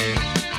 peții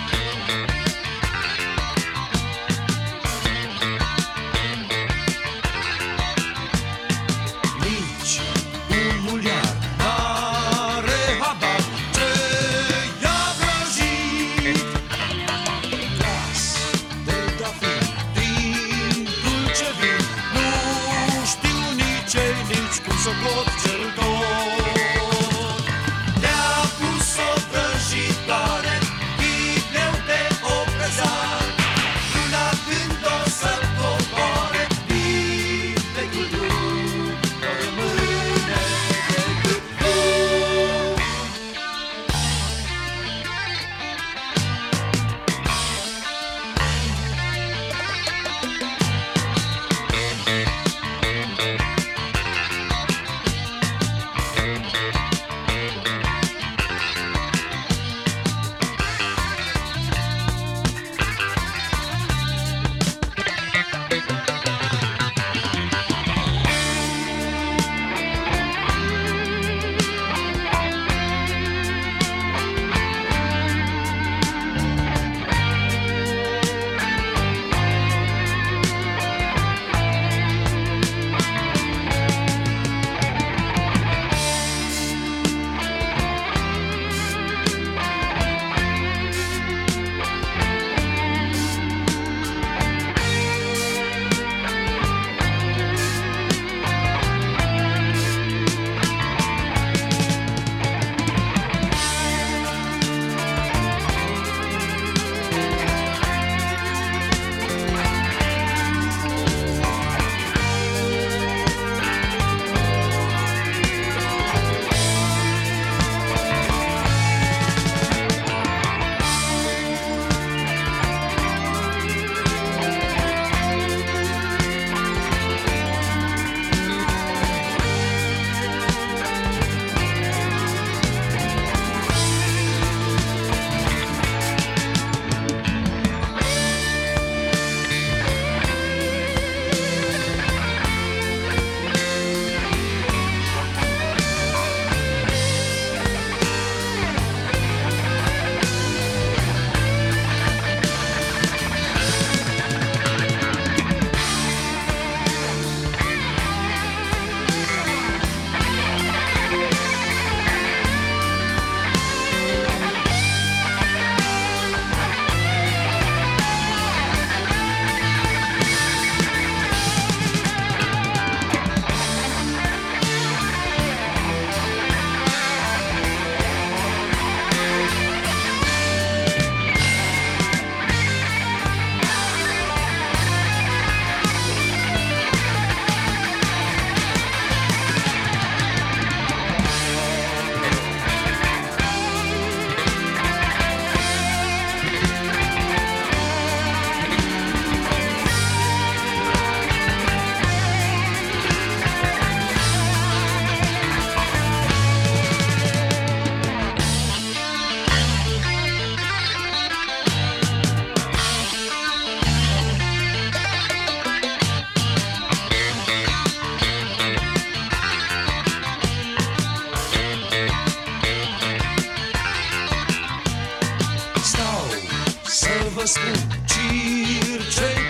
Of us spun